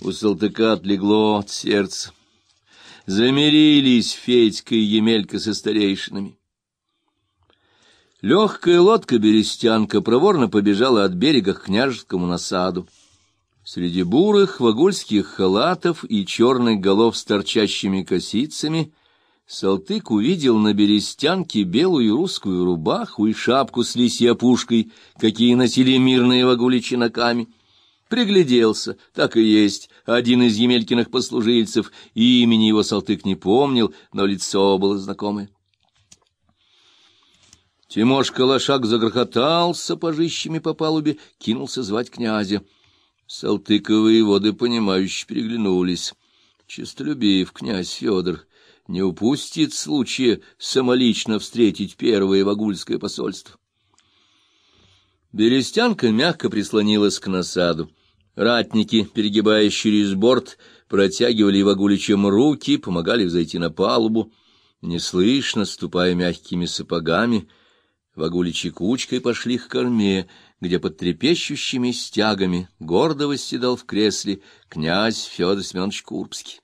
У Салтыка отлегло от сердца. Замирились Федька и Емелька со старейшинами. Легкая лодка-берестянка проворно побежала от берега к княжескому насаду. Среди бурых вагульских халатов и черных голов с торчащими косицами Салтык увидел на берестянке белую русскую рубаху и шапку с лисьей опушкой, какие носили мирные вагули чинаками. Пригляделся, так и есть, один из Емелькиных послужильцев, имени его Салтык не помнил, но лицо было знакомое. Тимошка лошак загрохотал сапожищами по палубе, кинулся звать князя. Салтыковые воды, понимающе переглянулись. Честолюбив князь Федор не упустит случая самолично встретить первое вагульское посольство. Берестянка мягко прислонилась к насаду. Ратники, перегибаясь через борт, протягивали Вагуличам руки, помогали взойти на палубу. Неслышно, ступая мягкими сапогами, Вагуличи кучкой пошли к корме, где под трепещущими стягами гордо восседал в кресле князь Федор Семенович Курбский.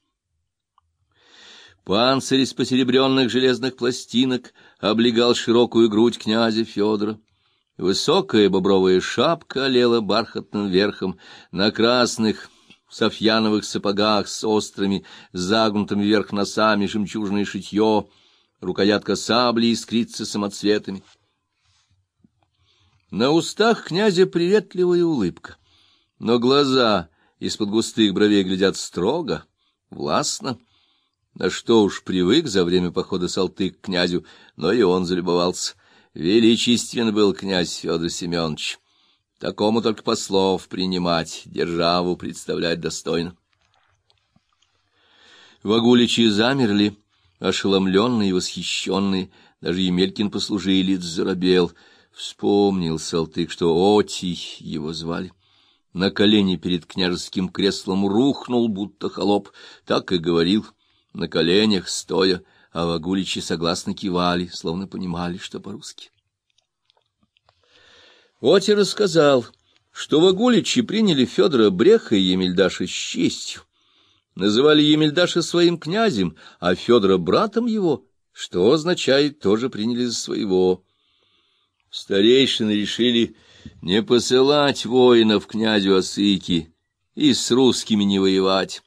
Панцирь из посеребренных железных пластинок облегал широкую грудь князя Федора. Высокая бобровая шапка олела бархатным верхом на красных софьяновых сапогах с острыми, загнутыми вверх носами жемчужное шитье, рукоятка сабли искрится самоцветами. На устах князя приветливая улыбка, но глаза из-под густых бровей глядят строго, властно. На что уж привык за время похода Салтык к князю, но и он залюбовался. Величествен был князь Федор Семенович. Такому только послов принимать, державу представлять достойно. Вагуличи замерли, ошеломленные и восхищенные, даже Емелькин послужилец заробел — Вспомнил Салтык, что Отий его звали. На колени перед княжеским креслом рухнул, будто холоп, так и говорил, на коленях стоя, а вагуличи согласно кивали, словно понимали, что по-русски. Оти рассказал, что вагуличи приняли Федора Бреха и Емельдаша с честью, называли Емельдаша своим князем, а Федора братом его, что означает, тоже приняли за своего. Старейшины решили не посылать воинов князю Осыки и с русскими не воевать.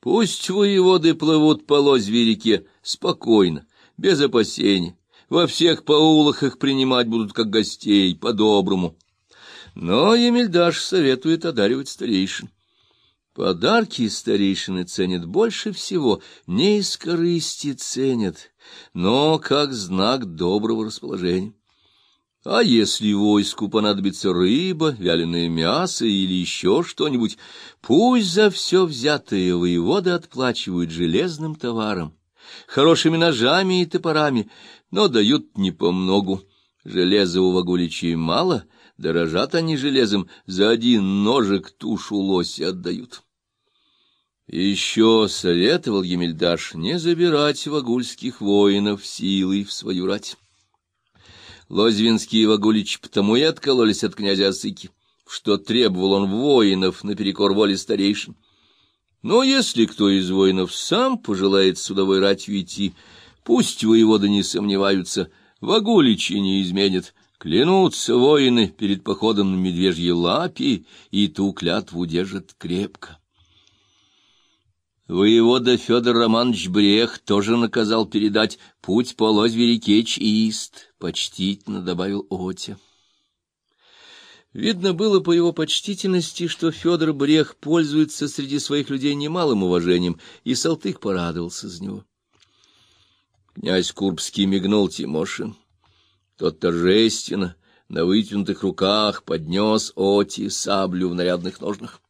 Пусть воеводы плывут по лозве реке спокойно, без опасений. Во всех паулах их принимать будут как гостей, по-доброму. Но Емельдаш советует одаривать старейшин. Подарки старейшины ценят больше всего, не из корысти ценят, но как знак доброго расположения. А если войску понадобится рыба, вяленое мясо или еще что-нибудь, пусть за все взятое воеводы отплачивают железным товаром, хорошими ножами и топорами, но дают не по многу. Железа у вагуличей мало, дорожат они железом, за один ножик тушу лося отдают. Еще советовал Емельдаш не забирать вагульских воинов силой в свою рать. Лозвинские вагуличи потому и откололись от князя Осыки, что требовал он воинов наперекор воле старейшин. Но если кто из воинов сам пожелает судовой ратью идти, пусть воеводы не сомневаются, вагуличи не изменят, клянутся воины перед походом на медвежье лапи, и ту клятву держат крепко. Воевода Федор Романович Брех тоже наказал передать путь по лозве реке чист, почтительно добавил Отя. Видно было по его почтительности, что Федор Брех пользуется среди своих людей немалым уважением, и Салтык порадовался за него. Князь Курбский мигнул Тимошин. Тот торжественно на вытянутых руках поднес Оти саблю в нарядных ножнах.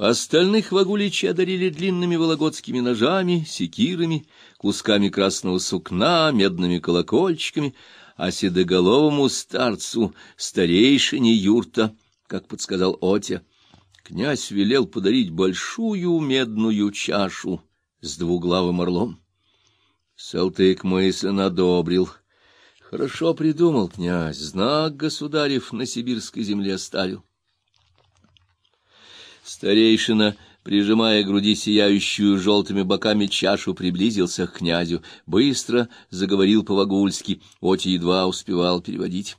Остальных вагуличи одарили длинными вологодскими ножами, секирами, кусками красного сукна, медными колокольчиками, а седоголовому старцу, старейшине юрта, как подсказал Отя, князь велел подарить большую медную чашу с двуглавым орлом. Салтык мысленно одобрил. Хорошо придумал князь, знак государев на сибирской земле оставил. Старейшина прижимая к груди сияющую желтыми боками чашу, приблизился к князю. Быстро заговорил по-вагульски, Оти едва успевал переводить.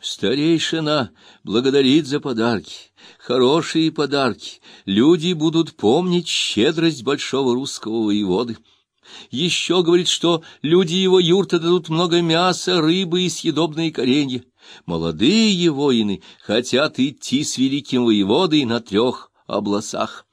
Старейшина благодарит за подарки, хорошие подарки. Люди будут помнить щедрость большого русского воеводы. Еще говорит, что люди его юрта дадут много мяса, рыбы и съедобные коренья. Молодые воины хотят идти с великим воеводой на трех обласах.